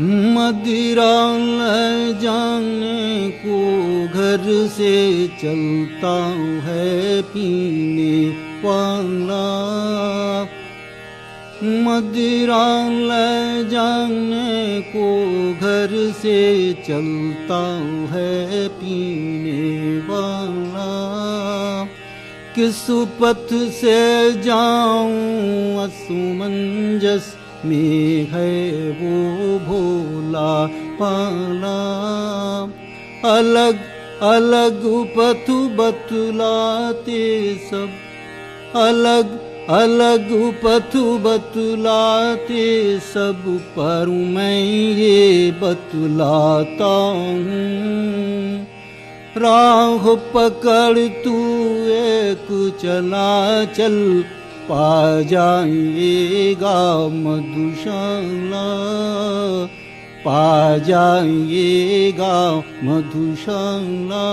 मदिरा न जाने को घर से चलता है पीने वाला। मदिरा ल जाने को घर से चलता है पीने वाला। किस पथ से जाऊँ, असुमंजस में है वो भोला पाला अलग अलग पथ बतलाते सब। अलग अलग पथ बतलाते सब। पर मैं ये बतलाता हूँ। राह पकड़ तू एक चला चल पा जाएगा मधुशाला पा जाएगा मधुशाला